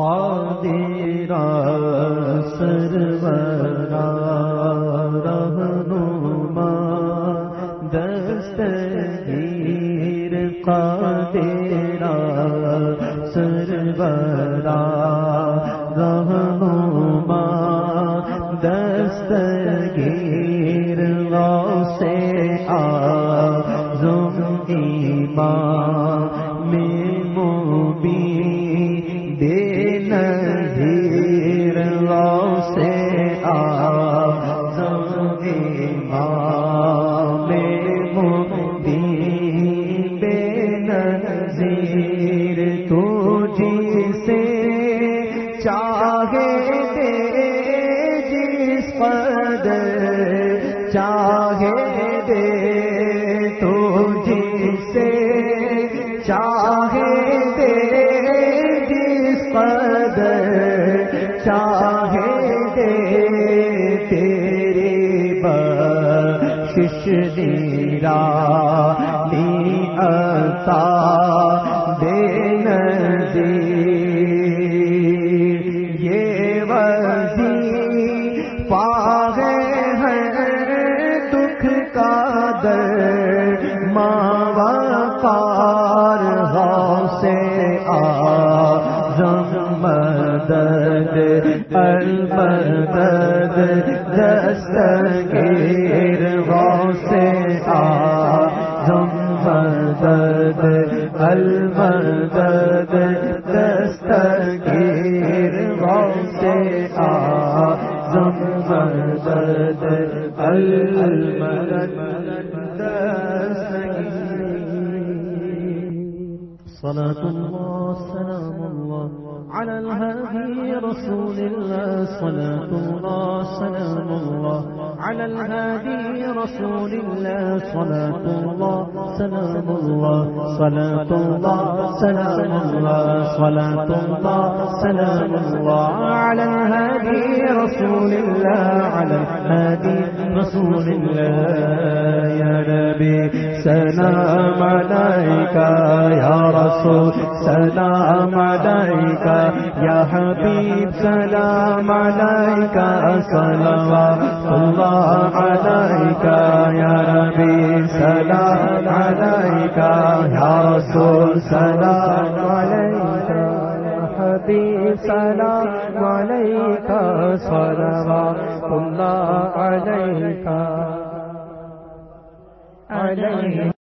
قادرا سرورا رہنما دستگیر قادرا سرورا رہنما دستگیر غوث آزم ایمان چاہے دے تو جسے چاہے دے جس قدر چاہے دے تیرے بخش دیرا نی عطا در ماں پار سے آزم مدد المدد دستگیر سے آزم مدد المدد آزم صلاة الله سلام الله على الهادي رسول الله صلاة الله سلام الله على الهادي رسول الله صلاة الله سلام الله صلاة الله سلام الله صلاة الله سلام الله على الهادي رسول الله على الهادي، رسول الله يا نبي، سلام عليك يا رسول، سلام عليك يا حبيب، سلام عليك صلوات الله عليك يا نبي، سلام عليك يا رسول، سلام عليك يا حبيب، سلام عليك صلوات الله عليك عليك